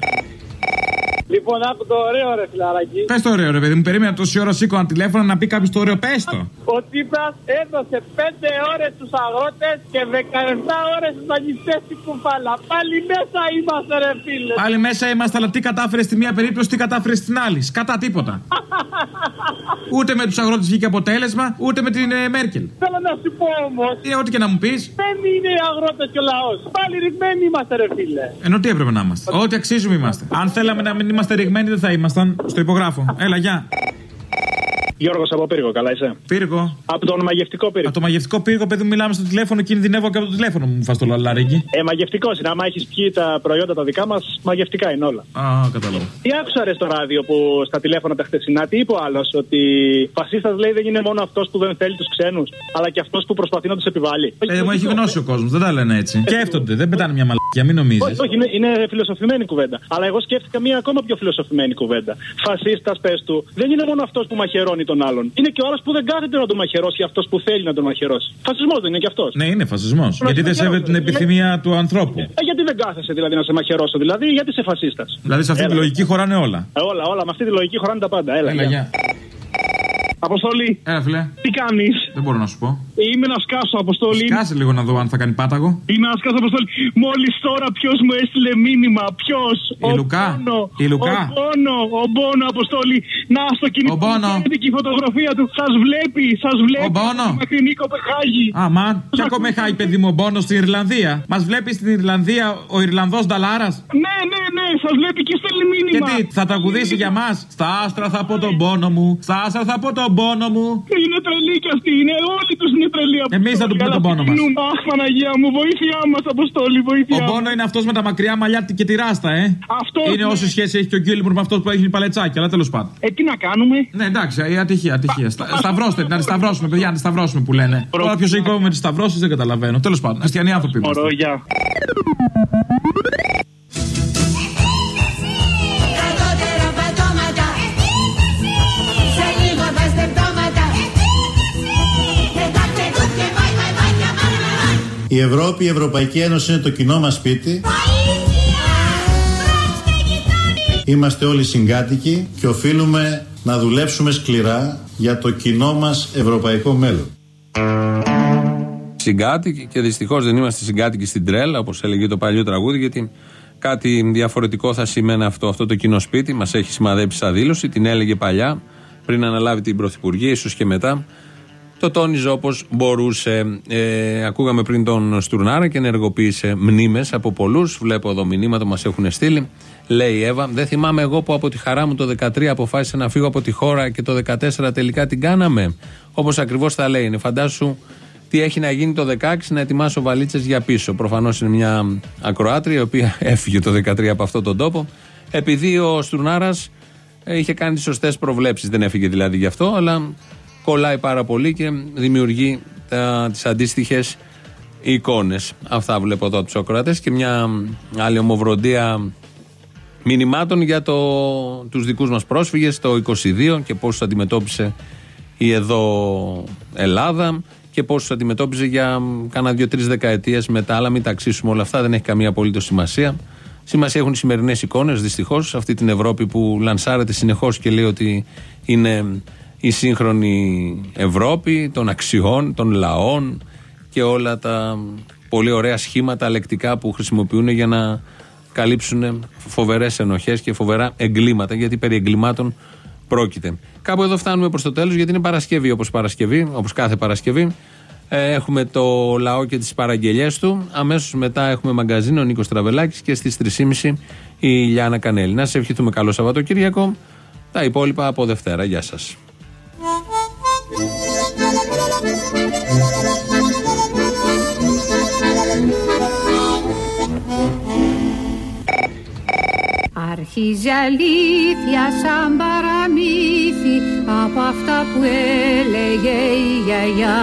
Λοιπόν, άκου το ωραίο ρε φιλαράκι. Πες το ωραίο, ρε παιδί μου, περίμενα τόση ώρα σήκω ένα τηλέφωνο να πει κάποιος το ωραίο, πες το. Ο Τσίπρας έδωσε 5 ώρες στους αγρότες και 17 ώρες στους αγιστές στην κουφάλα. Πάλι μέσα είμαστε ρε φίλε. Πάλι μέσα είμαστε, αλλά τι κατάφερες στη μία περίπτωση, τι κατάφερες στην άλλη. Κατά τίποτα. ούτε με τους αγρότες βγήκε αποτέλεσμα, ούτε με την ε, Μέρκελ. Θέλω να σου πω όμως. Ε, ό,τι και να μου πεις. Δεν είναι οι αγρότες και ο λαός. Πάλι ρηγμένοι είμαστε ρε φίλε. Ενώ τι έπρεπε να είμαστε. Ό,τι αξίζουμε είμαστε. Αν θέλαμε να μην είμαστε ρηγμένοι, δεν θα ήμασταν. Στο υπογράφω. Έλα, γεια. Γιώργος από Πύργο, καλά είσαι; Πύργο. Από τον μαγευτικό πύργο. Από το μαγευτικό πύργο, παιδί μου, μιλάμε στο τηλέφωνο, κινδυνεύω και από το τηλέφωνο μου φας το λαρίγκι. Ε, μαγευτικός είναι. Άμα έχεις πιει τα προϊόντα τα δικά μας, μαγευτικά είναι όλα. Α, κατάλαβα. Τι άκουσα ρε στο ράδιο που στα τηλέφωνα τα χτεσινά, τι είπε ο άλλος, ότι φασίστας λέει δεν είναι μόνο αυτός που δεν θέλει τους ξένους, αλλά και αυτός που προσπαθεί να τους επιβάλλει; Ε, μου έχει γνώσει ο κόσμος, δεν τα λένε έτσι. Σκέφτονται, δεν πετάνε μια μαλακία, μην νομίζεις. Όχι, όχι, είναι, είναι φιλοσοφημένη κουβέντα. Αλλά εγώ σκέφτηκα μια ακόμα πιο φιλοσοφημένη κουβέντα. Φασίστας, πες του, δεν είναι μόνο αυτός που μαχαιρώνει τον άλλον. Είναι και ο άλλος που δεν κάθεται να τον μαχαιρώσει αυτός που θέλει να τον μαχαιρώσει. Φασισμός δεν είναι και αυτός. Ναι, είναι φασισμός. Γιατί δεν σέβεται την επιθυμία του ανθρώπου. Ε, γιατί δεν κάθεσαι δηλαδή να σε μαχαιρώσω, δηλαδή, γιατί είσαι φασίστας; Δηλαδή σε αυτή τη λογική χωράνε όλα. Ε, όλα, όλα, με αυτή τη λογική χωράνε τα πάντα. Έλα, Έλα, γεια. γεια. Αποστολή, Έλα, φιλέ. τι κάνεις; Δεν μπορώ να σου πω. Είμαι να σκάσω, Αποστολή. Σκάσε λίγο να δω αν θα κάνει πάταγο. Είμαι να σκάσω, Αποστολή. Μόλις τώρα ποιος μου έστειλε μήνυμα. Ποιος; Η Λουκά. Η Λουκά. Ο Μπόνο, ο Μπόνο, Αποστολή. Να στο κινητό. Ο Μπόνο. Βλέπετε και η φωτογραφία του. Σας βλέπει, σας βλέπει. Ο Μπόνο. Στη Μακρινή Κοπεχάγη. Αμάν, ποια κομμεχάει, παιδί μου, ο Μπόνος στην Ιρλανδία. Μας βλέπει στην Ιρλανδία ο Ιρλανδός Νταλάρας. Ναι, ναι, ναι, σας βλέπει και στέλνει Και μήνυμα. τι, θα τραγουδήσει για μας; Στα άστρα θα πω τον πόνο μου. Στα άστρα θα πω τον πόνο μου. Είναι τρελή κι αυτή, είναι όλοι τους είναι τρελοί. από Εμείς θα αυτό. του πούμε Καλά, τον πόνο μας. πεινούμε. Αχ, Παναγία μου, βοήθειά μας, Αποστόλη, βοήθειά Ο μας. πόνο είναι αυτός με τα μακριά μαλλιά και τη ράστα, ε. Αυτός είναι όσο σχέση έχει και ο Γκίλμουρ με αυτός που έχει παλετσάκι, αλλά τέλος πάντων. Ε, τι να κάνουμε; Ναι, εντάξει, η ατυχία, ατυχία. Στα, σταυρώστε, να τη σταυρώσουμε, παιδιά, να τη σταυρώσουμε που λένε. Τώρα ποιος έχει με τις σταυρώσεις δεν καταλαβαίνω. Τέλος πάντων, αστιανοί άνθρωποι. είμαστε. Η Ευρώπη, η Ευρωπαϊκή Ένωση είναι το κοινό μας σπίτι. Είμαστε όλοι συγκάτοικοι και οφείλουμε να δουλέψουμε σκληρά για το κοινό μας ευρωπαϊκό μέλλον. Συγκάτοικοι και δυστυχώς δεν είμαστε συγκάτοικοι στην τρέλα, όπως έλεγε το παλιό τραγούδι, γιατί κάτι διαφορετικό θα σημαίνει αυτό. Αυτό το κοινό σπίτι μας έχει σημαδέψει σαν δήλωση, την έλεγε παλιά, πριν αναλάβει την Πρωθυπουργία, ίσως και μετά. Το τόνιζε όπως μπορούσε. Ε, ακούγαμε πριν τον Στουρνάρα και ενεργοποίησε μνήμες από πολλούς. Βλέπω εδώ μηνύματα μας έχουν στείλει. Λέει η Εύα, δεν θυμάμαι εγώ που από τη χαρά μου το 13 αποφάσισα να φύγω από τη χώρα και το 14 τελικά την κάναμε. Όπως ακριβώς τα λέει. Είναι φαντάσου τι έχει να γίνει το 16 να ετοιμάσω βαλίτσες για πίσω. Προφανώς είναι μια ακροάτρια η οποία έφυγε το 13 από αυτόν τον τόπο. Επειδή ο Στουρνάρας είχε κάνει τις σωστές προβλέψεις. Δεν έφυγε δηλαδή γι' αυτό, αλλά κολλάει πάρα πολύ και δημιουργεί τις αντίστοιχες εικόνες. Αυτά βλέπω εδώ από τους ακροατέ και μια άλλη ομοβροντία μηνυμάτων για το, τους δικούς μας πρόσφυγες το 22 και πώς τους αντιμετώπισε η εδώ Ελλάδα και πώς τους αντιμετώπιζε για κάνα δύο-τρεις δεκαετίες μετά αλλά μην τα αξίσουμε όλα αυτά δεν έχει καμία απολύτως σημασία σημασία έχουν οι σημερινές εικόνες δυστυχώς σε αυτή την Ευρώπη που λανσάρεται συνεχώς και λέει ότι είναι η σύγχρονη Ευρώπη των αξιών, των λαών και όλα τα πολύ ωραία σχήματα λεκτικά που χρησιμοποιούν για να καλύψουν φοβερές ενοχές και φοβερά εγκλήματα, γιατί περί εγκλημάτων πρόκειται. Κάπου εδώ φτάνουμε προς το τέλος, γιατί είναι Παρασκευή όπως Παρασκευή, όπως κάθε Παρασκευή. Ε, έχουμε το λαό και τις παραγγελίε του. Αμέσως μετά έχουμε μαγκαζίνο ο Νίκος Τραβελάκης και στις 3.30 η Λιάνα Κανέλη. Να σε ευχηθούμε καλό Σαββατοκύριακο. Τα υπόλοιπα από Δευτέρα. Γεια σας. Αρχίζει αλήθεια σαν παραμύθι από αυτά που έλεγε η γιαγιά.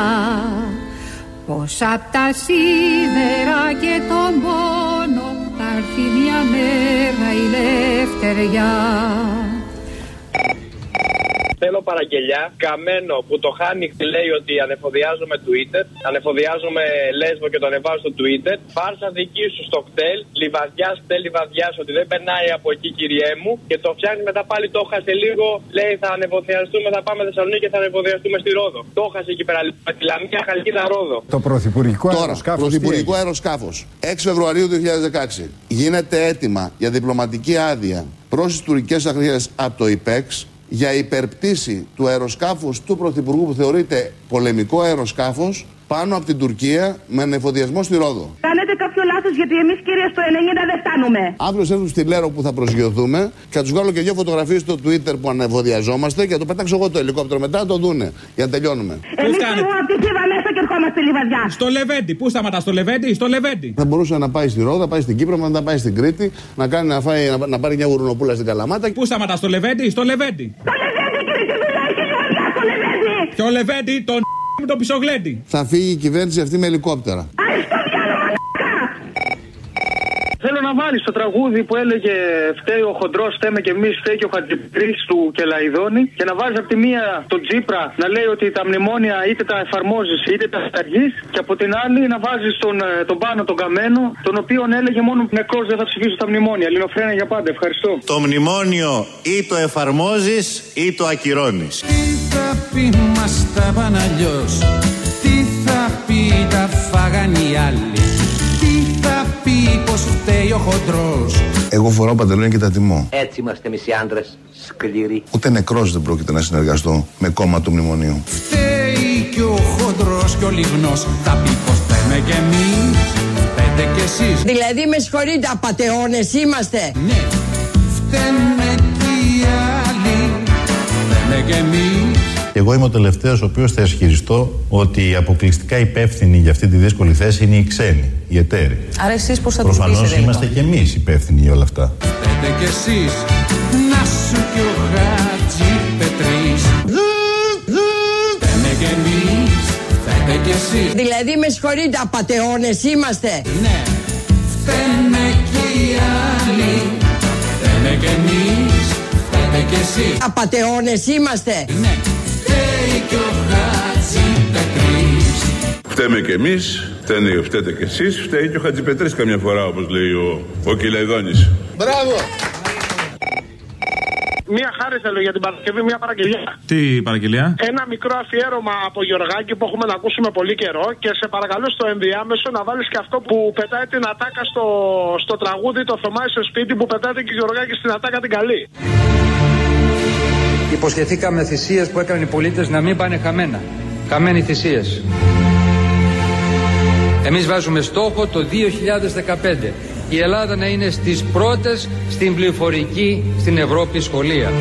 Πως απ' τα σίδερα και τον πόνο θα έρθει μια μέρα η λευτεριά Θέλω παραγγελιά. Καμένο που το χάνει λέει ότι ανεφοδιάζομαι Twitter. Ανεφοδιάζομαι λέσβο και το ανεβάζω στο Twitter. Φάρσα δική σου στο κτέλ. Λιβαδιάς κτέλ λιβαδιάς ότι δεν περνάει από εκεί κυριέ μου. Και το φτιάχνει μετά πάλι το έχασε λίγο. Λέει θα ανεφοδιαστούμε, θα πάμε Θεσσαλονίκη και θα ανεφοδιαστούμε στη Ρόδο. Το έχασε εκεί πέρα. Με τη Λαμία Χαλκίδα Ρόδο. Το πρωθυπουργικό Τώρα, αεροσκάφος τι πρωθυπουργικό αεροσκάφος. 6 Φεβρουαρίου 2016. Γίνεται έτοιμα για διπλωματική άδεια προς τις τουρκικές αρχές από το ΙΠΕΞ για υπερπτήση του αεροσκάφους του Πρωθυπουργού που θεωρείται πολεμικό αεροσκάφος πάνω από την Τουρκία με ανεφοδιασμό στη Ρόδο. Κάνετε κάποιο λάθος γιατί εμείς κύριε στο 90 δεν φτάνουμε. Αύριο θα έρθουν στη Λέρο που θα προσγειωθούμε και θα τους βγάλω και δύο φωτογραφίες στο Twitter που ανεφοδιαζόμαστε και θα το πετάξω εγώ το ελικόπτερο μετά να το δούνε για να τελειώνουμε. Εμείς φύγουμε από τη Χίβα μέσα και ερχόμαστε λιβαδιά. Στο Λεβέντι, πού σταματά στο Λεβέντι, στο Λεβέντι. Θα μπορούσε να πάει στη Ρόδο, να πάει στην Κύπρο, να πάει στην Κρήτη, να, κάνει, να, φάει, να, να πάρει μια γουρνοπούλα στην Καλαμάτα. Πού σταματά στο Λεβέντι, στο Λεβέντι. Στο Λεβέντι κύριε τι δουλειά έχει λιβαδιά στο Λεβέντι. Ποιο Λεβέντι, τον με το πισογλέντι. Θα φύγει η κυβέρνηση αυτή με ελικόπτερα. Βάλει το τραγούδι που έλεγε Φταίει ο χοντρός, φταίμε και εμείς, φταίει και ο Χατζηπρή του Κελαϊδόνη. Και να βάζει από τη μία τον Τζίπρα να λέει ότι τα μνημόνια είτε τα εφαρμόζεις είτε τα σταργεί. Και από την άλλη να βάζεις τον, ε, τον πάνω τον Καμένο, τον οποίο έλεγε μόνο νεκρός δεν θα ψηφίσω τα μνημόνια. Ελληνοφρένα για πάντα. Ευχαριστώ. Το μνημόνιο ή το εφαρμόζεις ή το ακυρώνεις. Τι θα πει μας τα πάνε αλλιώς Τι θα πει τα φάγαν οι άλλοι Τι θα πει πως φταίει ο χοντρός Εγώ φοράω παντελόνια και τα τιμώ. Έτσι είμαστε εμείς οι άντρες, σκληροί. Ούτε νεκρός δεν πρόκειται να συνεργαστώ με κόμμα του μνημονίου. Φταίει και ο χοντρός και ο λιγνός Θα πει πως φταίμε κι εμείς Πέντε φταίτε κι εσείς Δηλαδή με συγχωρείτε απατεώνες είμαστε Ναι Φταίμε κι οι άλλοι Φταίμε κι εμείς Εγώ είμαι ο τελευταίος ο οποίος θα ισχυριστώ ότι οι αποκλειστικά υπεύθυνοι για αυτή τη δύσκολη θέση είναι οι ξένοι, οι εταίροι. Άρα εσείς πώς θα το Προφανώς πείσετε είμαστε λοιπόν. και εμείς υπεύθυνοι για όλα αυτά. Φταίτε κι εσείς Να σου κι ο Χατζη Πετρής Φταίμε κι εμείς Φταίτε κι εσείς Δηλαδή με συγχωρείτε απατεώνες είμαστε Ναι Φταίμε κι οι άλλοι Φταίμε κι εμείς Φταίτε κι εσείς Απατεώνες είμαστε Ναι Φταίμε κι εμείς, φταίνε, φταίτε κι εσείς, φταίει και ο Χατζηπετρής καμιά φορά, όπως λέει ο, ο Κυλαϊδόνης. Μπράβο! Μία χάρη θέλω για την Παρασκευή, μία παραγγελία. Τι παραγγελία; Ένα μικρό αφιέρωμα από Γιωργάκη που έχουμε να ακούσουμε πολύ καιρό και σε παρακαλώ στο ενδιάμεσο να βάλεις και αυτό που πετάει την ατάκα στο, στο τραγούδι Το Θωμάι στο σπίτι που πετάει και Γιωργάκης στην ατάκα την καλή. Υποσχεθήκαμε θυσίες που έκαναν οι πολίτες να μην πάνε χαμένα. Χαμένοι θυσίες. Εμείς βάζουμε στόχο το 2015 η Ελλάδα να είναι στις πρώτες στην πληροφορική στην Ευρώπη σχολεία.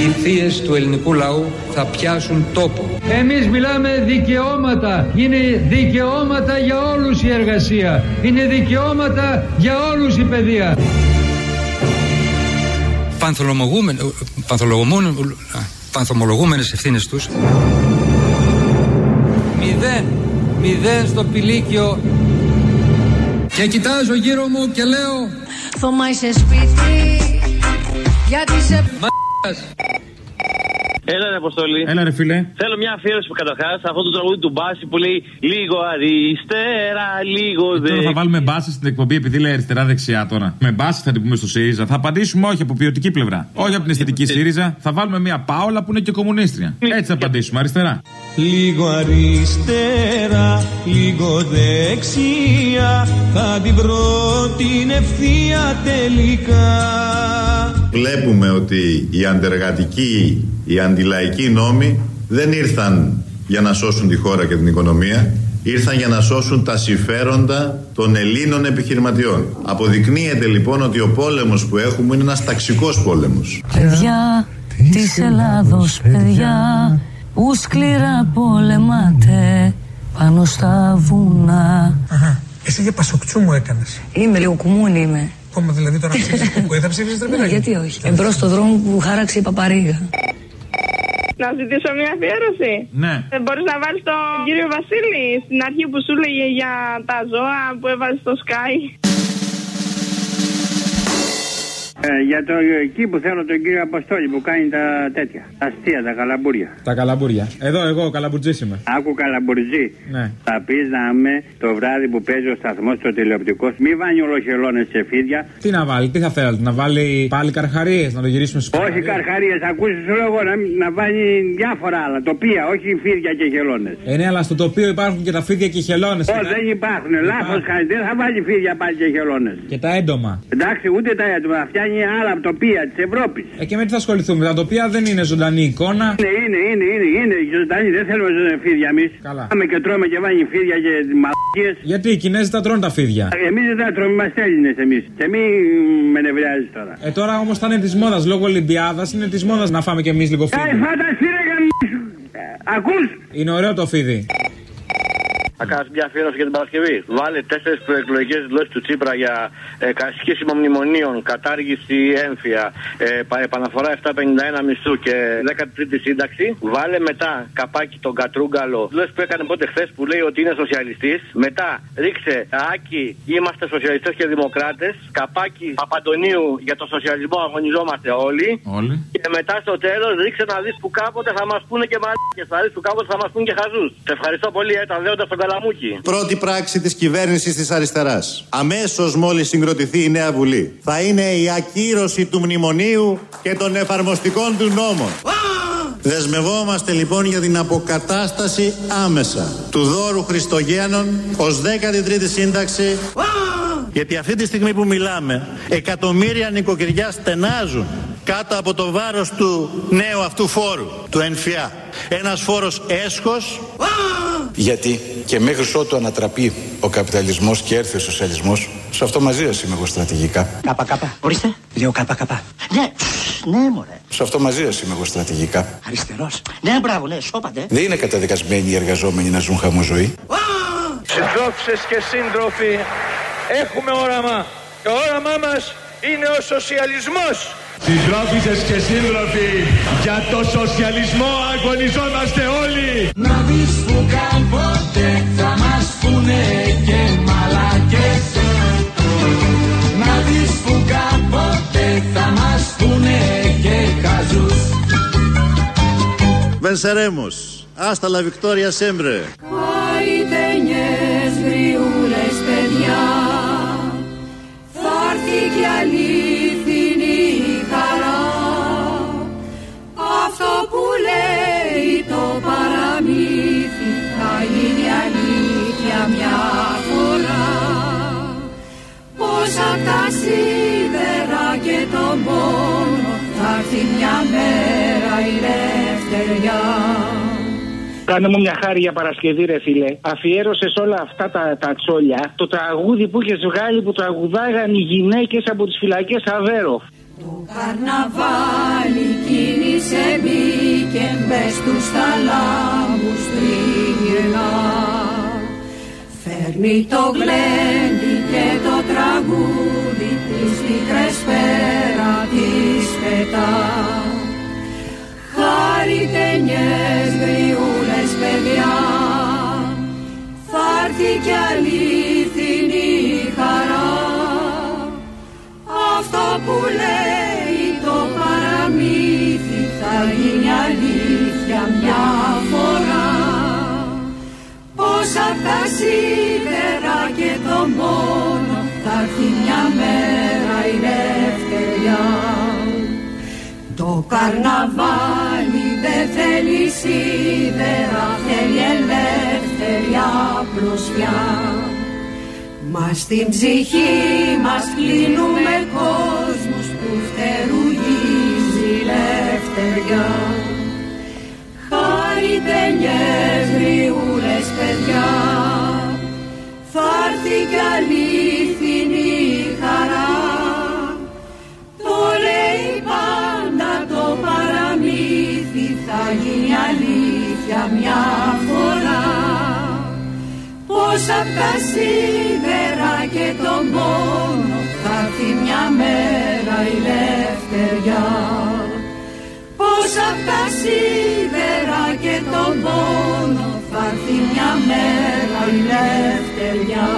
Οι θείες του ελληνικού λαού θα πιάσουν τόπο. Εμείς μιλάμε δικαιώματα. Είναι δικαιώματα για όλους η εργασία. Είναι δικαιώματα για όλους η παιδεία. Πανθολογούμεν, πανθολογούμεν, πανθομολογούμενες ευθύνες τους. Μηδέν, μηδέν στο πηλίκιο. Και κοιτάζω γύρω μου και λέω Θωμά σε σπίτι Γιατί σε... Έλα ρε Αποστολή. Έλα ρε φίλε. Θέλω μια αφιέρωση καταρχάς αυτό το τραγούδι του Μπάση που λέει Λίγο αριστερά, λίγο Τώρα θα δεξιά. βάλουμε μπάση στην εκπομπή επειδή λέει αριστερά-δεξιά τώρα. Με μπάση θα την πούμε στο ΣΥΡΙΖΑ. Θα απαντήσουμε όχι από ποιοτική πλευρά. Όχι από την αισθητική ΣΥΡΙΖΑ. Θα βάλουμε μια Πάολα που είναι και κομμουνίστρια. Έτσι θα απαντήσουμε. Αριστερά. Λίγο αριστερά, λίγο δεξιά Θα την βρω την ευθεία τελικά Βλέπουμε ότι οι αντεργατικοί, οι αντιλαϊκοί νόμοι δεν ήρθαν για να σώσουν τη χώρα και την οικονομία, ήρθαν για να σώσουν τα συμφέροντα των Ελλήνων επιχειρηματιών. Αποδεικνύεται λοιπόν ότι ο πόλεμος που έχουμε είναι ένας ταξικός πόλεμος. Παιδιά της Ελλάδος, παιδιά που σκληρά πολεμάτε πάνω στα βουνά. Εσύ για πασοκτσού μου έκανες. Είμαι λίγο κουμούνι είμαι. Κόμμα δηλαδή τώρα ψήφισε κουκουέ, θα ψήφισε ρε Ναι, παιδάκι. γιατί όχι. Εμπρός στο δρόμο που χάραξε η παπαρίγα. Να ζητήσω μια αφιέρωση. Ναι. Δεν μπορείς να βάλεις τον κύριο Βασίλη στην αρχή που σου έλεγε για τα ζώα που έβαζε στο Sky. Ε, για το εκεί που θέλω τον κύριο Αποστόλη που κάνει τα τέτοια. Τα αστεία, τα καλαμπούρια. Τα καλαμπούρια. Εδώ εγώ καλαμπουρτζή είμαι. Άκου καλαμπουρτζή. Ναι. Θα πεις να είμαι το βράδυ που παίζει ο σταθμός στο τηλεοπτικό. Μη βάνει ολοχελώνες σε φίδια. Τι να βάλει, τι θα θέλατε, να βάλει πάλι καρχαρίες, να το γυρίσουμε στου Όχι καρχαρίες, ακούσει σου λέω εγώ να, να βάλει διάφορα άλλα. Τοπία, όχι φίδια και χελώνες. Ε, ναι, αλλά στο τοπίο υπάρχουν και τα φίδια και οι χελώνες. Όχι, δεν υπάρχουν. Λάθος κάνεις. Δεν θα βάλει φίδια πάλι και χελώνες. Και τα έντομα. Εντάξει, ούτε τα έτοιμα. Θα φτιάνει άλλα τοπία της Ευρώπης. Ε, και με τι θα ασχοληθούμε, τα τοπία δεν είναι ζωντανή εικόνα. Είναι, είναι, είναι, είναι, είναι ζωντανή. Δεν θέλουμε ζωντανή φίδια εμείς. Καλά. Πάμε και τρώμε και βάνει φίδια και μαλακίες. Γιατί οι Κινέζοι τα τρώνε τα φίδια. Εμείς δεν τα τρώμε, είμαστε Έλληνες εμείς. Και μη με νευριάζεις τώρα. Ε, τώρα όμως θα είναι της μόδας λόγω Ολυμπιάδας, είναι της μόδας να φάμε κι εμείς λίγο Ε, φίδι. φανταστεί ρε γαμίσου. Ακούς; Είναι ωραίο το φίδι. Θα κάνεις μια αφιέρωση για την Παρασκευή. Βάλε τέσσερις προεκλογικές δηλώσεις του Τσίπρα για ε, κα- σχίσιμο μνημονίων, κατάργηση έμφυα, ε, πα- επαναφορά 751 μισθού και 13η σύνταξη. Βάλε μετά καπάκι τον Κατρούγκαλο, δηλώσεις που έκανε πότε χθες που λέει ότι είναι σοσιαλιστής. Μετά ρίξε Άκη, είμαστε σοσιαλιστές και δημοκράτες. Καπάκι Παπαντονίου για το σοσιαλισμό αγωνιζόμαστε όλοι. Όλοι. Και μετά στο τέλος ρίξε να δεις που κάποτε θα μας πούνε και μαλάκες. Θα δεις που κάποτε θα μας πούνε και χαζούς. Σε ευχαριστώ πολύ, ε, τα δέοντα στον καλαμούκι. Πρώτη πράξη της κυβέρνησης της αριστεράς. Αμέσως μόλις συγκροτηθεί η νέα Βουλή. Θα είναι η ακύρωση του μνημονίου και των εφαρμοστικών του νόμων. Δεσμευόμαστε λοιπόν για την αποκατάσταση άμεσα του δώρου Χριστογέννων ως 13η σύνταξη γιατί αυτή τη στιγμή που μιλάμε εκατομμύρια νοικοκυριά στενάζουν κάτω από το βάρος του νέου αυτού φόρου, του ΕΝΦΙΑ. Ένας φόρος έσχος. Γιατί και μέχρι ότου ανατραπεί ο καπιταλισμός και έρθει ο σοσιαλισμός, σε αυτό μαζί σας είμαι εγώ στρατηγικά. Κάπα κάπα. Ορίστε. Λέω κάπα κάπα. Ναι, ναι μωρέ. Σε αυτό μαζί σας είμαι εγώ στρατηγικά. Αριστερός. Ναι, μπράβο, ναι, σώπατε. Δεν είναι καταδικασμένοι οι εργαζόμενοι να ζουν χαμό ζωή. Συντρόφισσες και σύντροφοι, έχουμε όραμα. Το όραμά μας είναι ο σοσιαλισμός. Συντρόφισσες και σύντροφοι, για το σοσιαλισμό αγωνιζόμαστε όλοι. Να δεις που κάποτε θα μας πούνε και μαλακές Να δεις που κάποτε θα μας πούνε και χαζούς Venceremos. Hasta la victoria siempre. Χαϊτενιές γριούλες παιδιά Θα έρθει κι αλήθινη Πως απ' τα σίδερα και τον πόνο Θα έρθει μια μέρα η ελευθεριά Κάνε μου μια χάρη για Παρασκευή, ρε φίλε. Αφιέρωσες όλα αυτά τα, τα τσόλια το τραγούδι που είχες βγάλει που τραγουδάγαν οι γυναίκες από τις φυλακές Αβέρο. Καρναβάλι κίνησε μπήκε μπες τους θαλάμους τριγυρνά Φέρνει το γλέντι και το τραγούδι τις μικρές πέρα της πετά. Χαριτενιές γριούλες παιδιά θα έρθει κι αλήθινη χαρά. Αυτό που λέει καρναβάλι δεν θέλει σίδερα, θέλει ελεύθερια πλουσιά. Μας στην ψυχή μας κλείνουμε κόσμους που φτερουγίζει η ελευθεριά. Χαριτενιές γριούλες παιδιά, θα έρθει κι αλήθινη Πως απ' τα σίδερα και τον πόνο. Θα έρθει μια μέρα η ελευθεριά Πως απ' τα σίδερα και τον πόνο. Θα έρθει μια μέρα η ελευθεριά